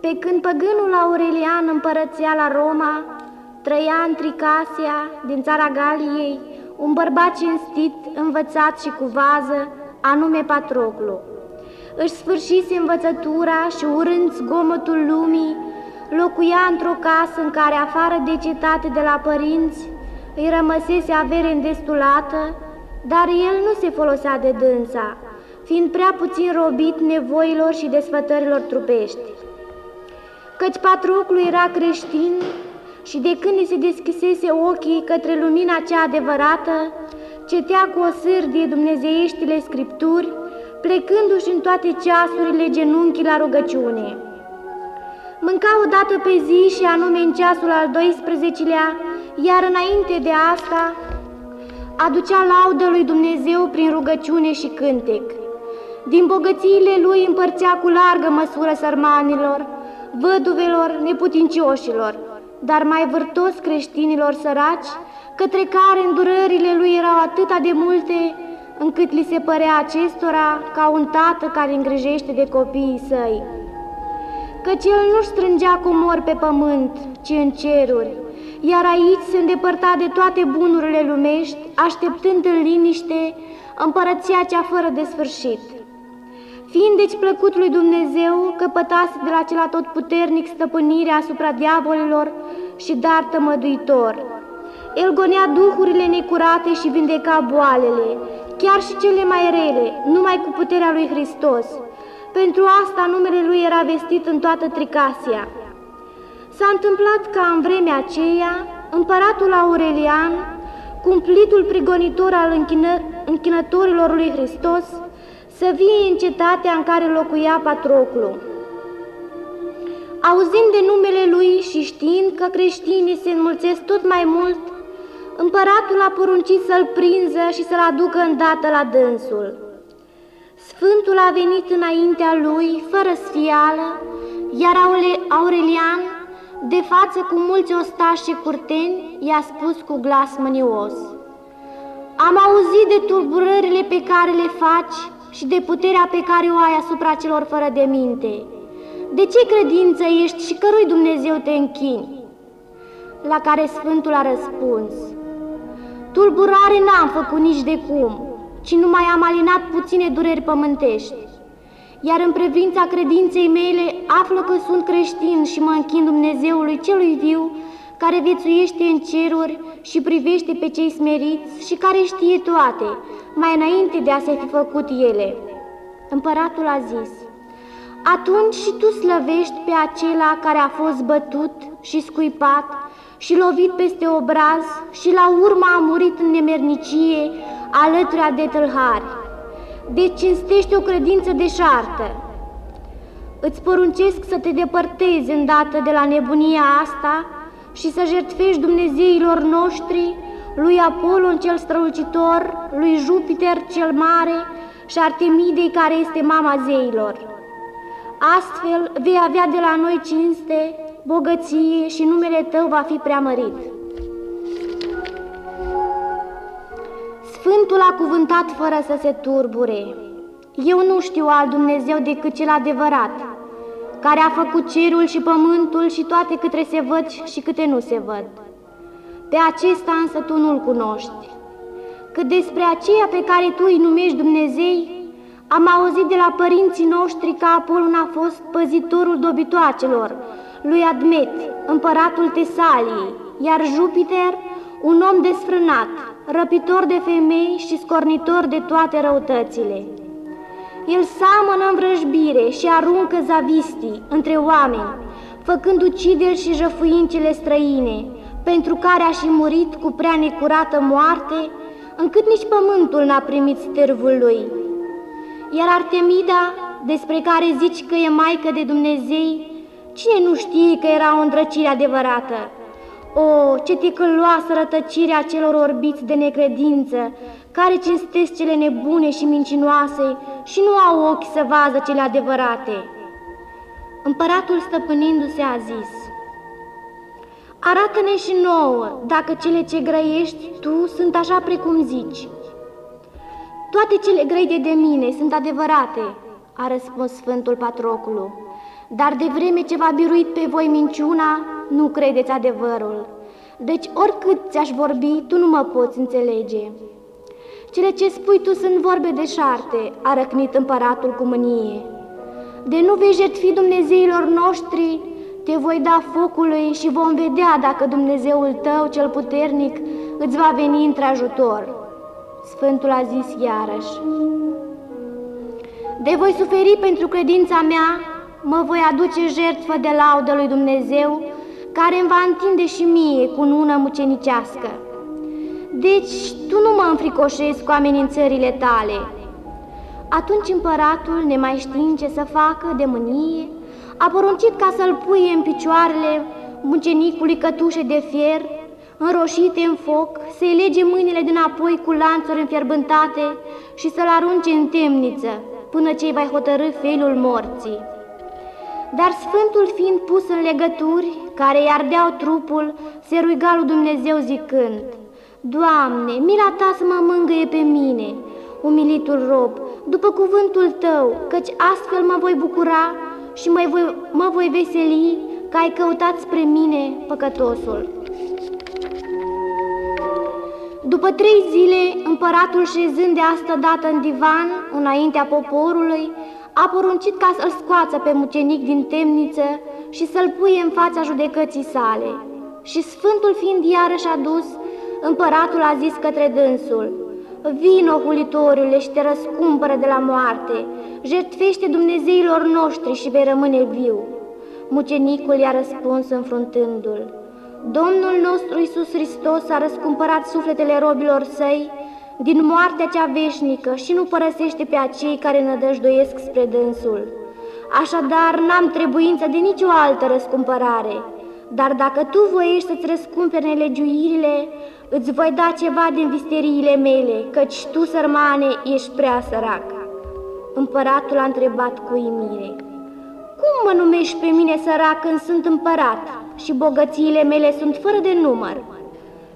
Pe când păgânul Aurelian împărățea la Roma, trăia în Tricasia, din țara Galiei, un bărbat cinstit, învățat și cu vază, anume Patroclu. Își sfârșise învățătura și urând zgomotul lumii, locuia într-o casă în care, afară de cetate de la părinți, îi rămăsese avere îndestulată, dar el nu se folosea de dânsa, fiind prea puțin robit nevoilor și desfătărilor trupești. Căci Patroclu era creștin și de când îi se deschisese ochii către lumina cea adevărată, cetea cu o sârdie dumnezeieștile scripturi, plecându-și în toate ceasurile genunchii la rugăciune. Mânca o dată pe zi și anume în ceasul al 12-lea, iar înainte de asta aducea laudă lui Dumnezeu prin rugăciune și cântec. Din bogățiile lui împărțea cu largă măsură sărmanilor, văduvelor, neputincioșilor, dar mai vârtos creștinilor săraci, către care îndurările lui erau atât de multe, încât li se părea acestora ca un tată care îngrijește de copiii săi. Căci el nu strângea comori pe pământ, ci în ceruri, iar aici se îndepărta de toate bunurile lumești, așteptând în liniște împărăția cea fără de sfârșit. Fiind deci plăcut lui Dumnezeu, căpătase de la cel puternic stăpânirea asupra diavolilor și dar tămăduitor. El gonea duhurile necurate și vindeca boalele, chiar și cele mai rele, numai cu puterea lui Hristos. Pentru asta numele lui era vestit în toată Tricasia. S-a întâmplat ca în vremea aceea, împăratul Aurelian, cumplitul prigonitor al închină, închinătorilor lui Hristos, să vie în cetatea în care locuia Patroclu. Auzind de numele lui și știind că creștinii se înmulțesc tot mai mult, împăratul a poruncit să-l prinză și să-l aducă îndată la dânsul. Sfântul a venit înaintea lui, fără sfială, iar Aurelian, de față cu mulți ostași și curteni, i-a spus cu glas mânios. Am auzit de tulburările pe care le faci și de puterea pe care o ai asupra celor fără de minte. De ce credință ești și cărui Dumnezeu te închini? La care Sfântul a răspuns, Tulburare n-am făcut nici de cum, ci numai am alinat puține dureri pământești. Iar în privința credinței mele află că sunt creștin și mă închin Dumnezeului celui viu, care viețuiește în ceruri și privește pe cei smeriți și care știe toate, mai înainte de a se fi făcut ele. Împăratul a zis, atunci și tu slăvești pe acela care a fost bătut și scuipat și lovit peste obraz și la urmă a murit în nemernicie alături de tâlhari. Deci cinstești o credință deșartă. Îți poruncesc să te depărtezi îndată de la nebunia asta și să jertfești Dumnezeilor noștri, lui Apolon cel strălucitor, lui Jupiter cel mare și Artemidei care este mama zeilor. Astfel vei avea de la noi cinste, bogăție și numele tău va fi preamărit. Sfântul a cuvântat fără să se turbure. Eu nu știu alt Dumnezeu decât cel adevărat, care a făcut cerul și pământul și toate câte se văd și câte nu se văd. Pe acesta însă tu nu-l cunoști. Cât despre aceea pe care tu îi numești Dumnezei, am auzit de la părinții noștri că Apolon a fost păzitorul dobitoacelor, lui Admet, împăratul Tesaliei, iar Jupiter, un om desfrânat, răpitor de femei și scornitor de toate răutățile. El seamănă în vrăjbire și aruncă zavistii între oameni, făcând ucideri și jăfuincele străine, pentru care a și murit cu prea necurată moarte, încât nici pământul n-a primit stervul lui. Iar Artemida, despre care zici că e maică de Dumnezei, cine nu știe că era o îndrăcire adevărată? O, ce ticăloasă rătăcirea celor orbiți de necredință, care cinstesc cele nebune și mincinoase și nu au ochi să vază cele adevărate. Împăratul stăpânindu-se a zis, Arată-ne și nouă dacă cele ce grăiești tu sunt așa precum zici. Toate cele grăite de mine sunt adevărate, a răspuns Sfântul Patroclu, dar de vreme ce v-a biruit pe voi minciuna, nu credeți adevărul. Deci oricât ți-aș vorbi, tu nu mă poți înțelege. Cele ce spui tu sunt vorbe de șarte, a răcnit împăratul cu mânie. De nu vei jertfi Dumnezeilor noștri, te voi da focului și vom vedea dacă Dumnezeul tău cel puternic îți va veni într-ajutor. Sfântul a zis iarăși, De voi suferi pentru credința mea, mă voi aduce jertfă de laudă lui Dumnezeu, care îmi va întinde și mie cu nună mucenicească. Deci tu nu mă înfricoșezi cu amenințările tale. Atunci împăratul, nemai știind ce să facă de mânie, a poruncit ca să-l puie în picioarele mucenicului cătușe de fier, înroșite în foc, să-i lege mâinile din apoi cu lanțuri înfierbântate și să-l arunce în temniță, până ce-i va hotărâ felul morții. Dar Sfântul fiind pus în legături care i ardeau trupul, se ruga lui Dumnezeu zicând, Doamne, mila Ta să mă mângâie pe mine, umilitul rob, după cuvântul Tău, căci astfel mă voi bucura și mă voi, mă voi veseli că ai căutat spre mine păcătosul. După trei zile, împăratul șezând de asta dată în divan, înaintea poporului, a poruncit ca să-l scoată pe mucenic din temniță și să-l puie în fața judecății sale. Și sfântul fiind iarăși adus, împăratul a zis către dânsul, Vino, hulitoriule, și te răscumpără de la moarte, jertfește Dumnezeilor noștri și vei rămâne viu. Mucenicul i-a răspuns înfruntându-l, Domnul nostru Iisus Hristos a răscumpărat sufletele robilor săi din moartea cea veșnică și nu părăsește pe acei care nădăjduiesc spre dânsul. Așadar, n-am trebuință de nicio altă răscumpărare, dar dacă tu voiești să-ți răscumperi nelegiuirile, îți voi da ceva din visteriile mele, căci tu, sărmane, ești prea sărac. Împăratul a întrebat cu imire, Cum mă numești pe mine sărac când sunt împărat? Și bogățiile mele sunt fără de număr?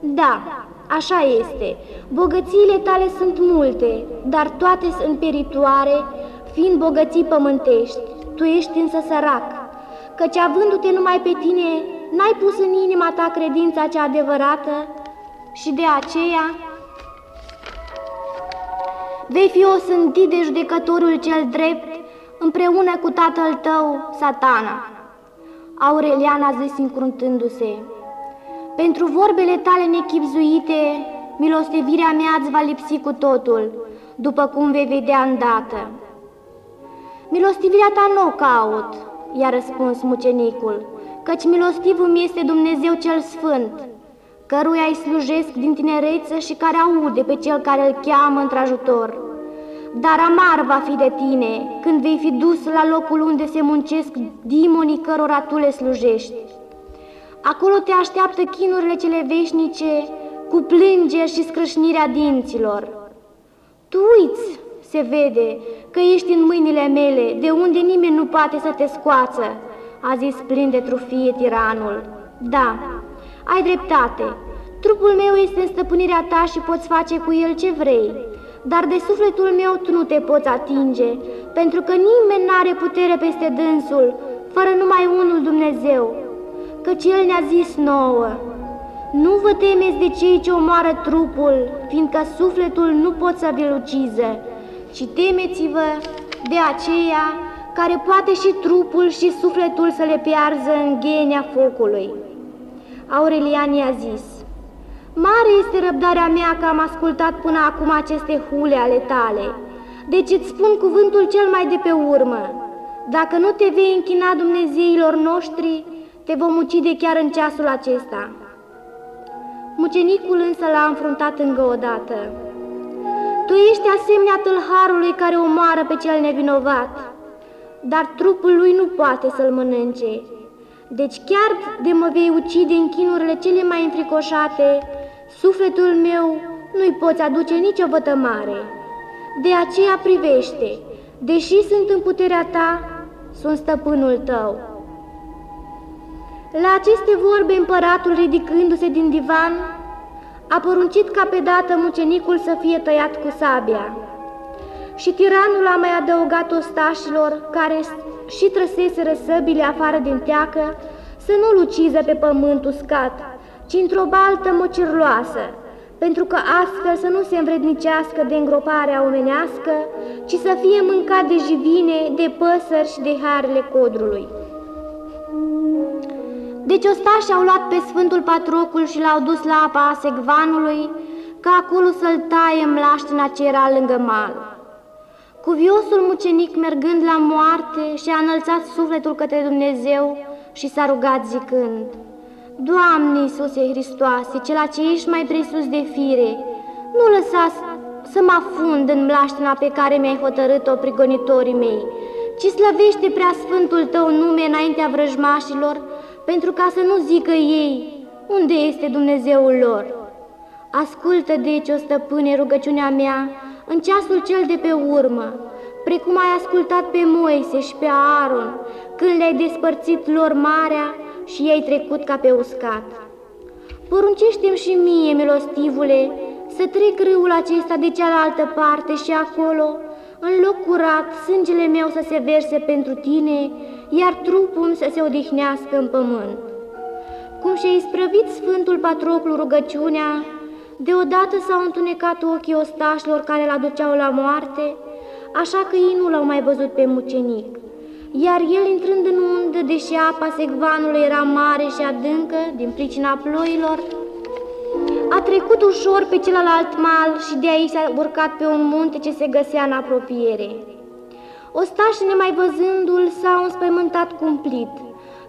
Da, așa este, bogățiile tale sunt multe, dar toate sunt peritoare, fiind bogății pământești, tu ești însă sărac, căci avându-te numai pe tine, n-ai pus în inima ta credința cea adevărată? Și de aceea vei fi osândit de judecătorul cel drept împreună cu tatăl tău, satana. Aurelian a zis încruntându-se, pentru vorbele tale nechipzuite, milostivirea mea îți va lipsi cu totul, după cum vei vedea îndată. Milostivirea ta nu o caut, i-a răspuns mucenicul, căci milostivul mi este Dumnezeu cel Sfânt, căruia îi slujesc din tinerețe și care aude pe cel care îl cheamă într-ajutor. Dar amar va fi de tine când vei fi dus la locul unde se muncesc dimonii cărora tu le slujești. Acolo te așteaptă chinurile cele veșnice cu plângeri și scrâșnirea dinților. Tu uiți, se vede, că ești în mâinile mele, de unde nimeni nu poate să te scoață, a zis plin de trufie tiranul. Da, ai dreptate. Trupul meu este în stăpânirea ta și poți face cu el ce vrei. Dar de sufletul meu tu nu te poți atinge, pentru că nimeni n-are putere peste dânsul, fără numai unul Dumnezeu. Căci El ne-a zis nouă, nu vă temeți de cei ce omoară trupul, fiindcă sufletul nu pot să vi-l uciză, ci temeți-vă de aceea care poate și trupul și sufletul să le piarză în ghenia focului. Aurelian i-a zis, Mare este răbdarea mea că am ascultat până acum aceste hule ale tale, deci îți spun cuvântul cel mai de pe urmă. Dacă nu te vei închina Dumnezeilor noștri, te vom ucide chiar în ceasul acesta. Mucenicul însă l-a înfruntat încă o dată. Tu ești asemenea tâlharului care omoară pe cel nevinovat, dar trupul lui nu poate să-l mănânce, deci chiar de mă vei ucide în chinurile cele mai înfricoșate, sufletul meu nu-i poți aduce nicio vătămare. De aceea privește, deși sunt în puterea ta, sunt stăpânul tău. La aceste vorbe, împăratul, ridicându-se din divan, a poruncit ca pe dată mucenicul să fie tăiat cu sabia. Și tiranul a mai adăugat ostașilor care și trăseseră săbile afară din teacă, să nu-l uciză pe pământ uscat, ci într-o baltă mocirloasă, pentru că astfel să nu se învrednicească de îngroparea omenească, ci să fie mâncat de jivine, de păsări și de harele codrului. Deci ostașii au luat pe Sfântul Patrocul și l-au dus la apa Segvanului, ca acolo să-l taie mlaștina ce era lângă mal. Cuviosul mucenic, mergând la moarte, și-a înălțat sufletul către Dumnezeu și s-a rugat zicând, Doamne Iisuse Hristoase, cela ce ești mai presus de fire, nu lăsa să mă afund în mlaștina pe care mi-ai hotărât-o prigonitorii mei, ci slăvește prea sfântul tău nume înaintea vrăjmașilor, pentru ca să nu zică ei unde este Dumnezeul lor. Ascultă deci, o stăpâne, rugăciunea mea în ceasul cel de pe urmă, precum ai ascultat pe Moise și pe Aaron, când le-ai despărțit lor marea și ei trecut ca pe uscat. Poruncește-mi și mie, milostivule, să trec râul acesta de cealaltă parte și acolo, în loc curat, sângele meu să se verse pentru tine, iar trupul să se odihnească în pământ. Cum și-a isprăvit Sfântul Patroclu rugăciunea, deodată s-au întunecat ochii ostașilor care l aduceau la moarte, așa că ei nu l-au mai văzut pe mucenic. Iar el, intrând în undă, deși apa secvanului era mare și adâncă, din pricina ploilor, a trecut ușor pe celălalt mal și de aici s-a urcat pe un munte ce se găsea în apropiere. Ostașii, nemai văzându-l, s-au înspăimântat cumplit,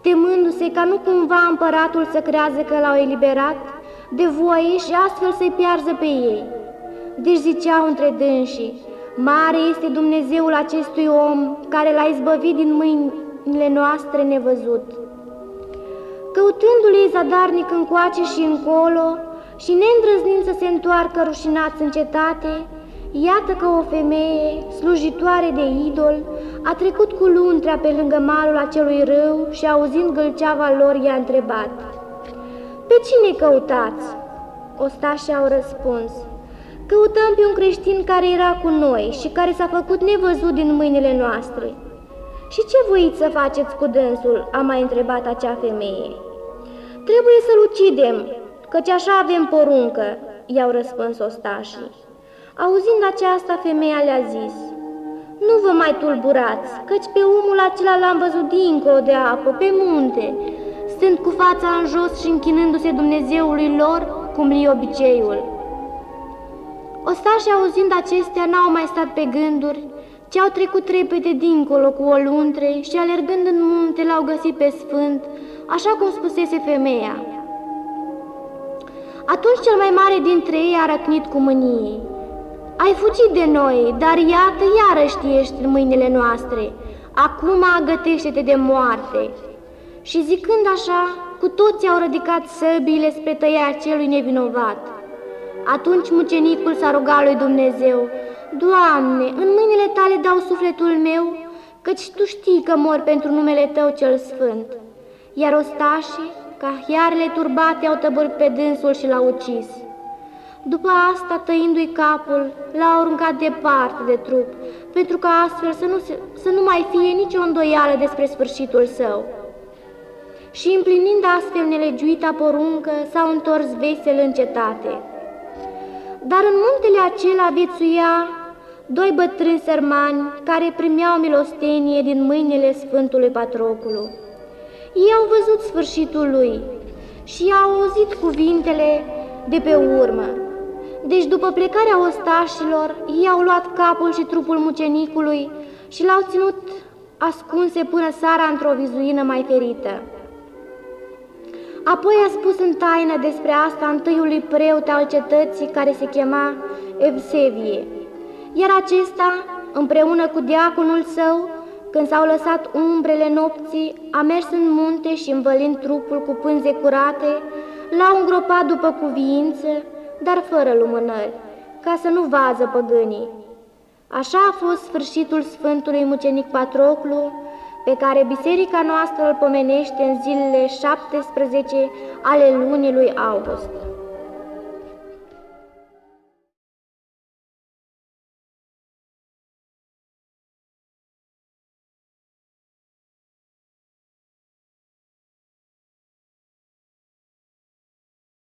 temându-se ca nu cumva împăratul să crează că l-au eliberat de voie și astfel să-i piarză pe ei. Deci ziceau între dânsii, Mare este Dumnezeul acestui om care l-a izbăvit din mâinile noastre nevăzut. Căutându-l ei zadarnic încoace și încolo și neîndrăznind să se întoarcă rușinați în cetate, iată că o femeie, slujitoare de idol, a trecut cu luntrea pe lângă malul acelui râu și auzind gâlceava lor i-a întrebat Pe cine căutați?" Ostașii au răspuns Căutăm pe un creștin care era cu noi și care s-a făcut nevăzut din mâinile noastre. Și ce voiți să faceți cu dânsul?" a mai întrebat acea femeie. Trebuie să-l ucidem, căci așa avem poruncă," i-au răspuns ostașii. Auzind aceasta, femeia le-a zis, Nu vă mai tulburați, căci pe omul acela l-am văzut dincolo de apă, pe munte, stând cu fața în jos și închinându-se Dumnezeului lor, cum li obiceiul. Ostașii auzind acestea n-au mai stat pe gânduri, ci au trecut repede dincolo cu o luntre și alergând în munte l-au găsit pe sfânt, așa cum spusese femeia. Atunci cel mai mare dintre ei a răcnit cu mânie. Ai fugit de noi, dar iată, iarăși ești în mâinile noastre. Acum gătește-te de moarte. Și zicând așa, cu toții au ridicat săbiile spre tăia celui nevinovat. Atunci mucenicul s-a rugat lui Dumnezeu, Doamne, în mâinile tale dau sufletul meu, căci Tu știi că mor pentru numele Tău cel sfânt. Iar ostașii, ca hiarele turbate, au tăbărit pe dânsul și l-au ucis. După asta, tăindu-i capul, l-au aruncat departe de trup, pentru că astfel să nu, se, să nu mai fie nicio îndoială despre sfârșitul său. Și împlinind astfel nelegiuita poruncă, s-au întors vesel în cetate. Dar în muntele acela viețuia doi bătrâni sărmani care primeau milostenie din mâinile Sfântului Patroculu. Ei au văzut sfârșitul lui și au auzit cuvintele de pe urmă. Deci după plecarea ostașilor, ei au luat capul și trupul mucenicului și l-au ținut ascunse până sara într-o vizuină mai ferită. Apoi a spus în taină despre asta întâiului preot al cetății care se chema Evsevie. Iar acesta, împreună cu diaconul său, când s-au lăsat umbrele nopții, a mers în munte și învălind trupul cu pânze curate, l-au îngropat după cuviință, dar fără lumânări, ca să nu vază păgânii. Așa a fost sfârșitul Sfântului Mucenic Patroclu, pe care biserica noastră îl pomenește în zilele 17 ale lunii lui August.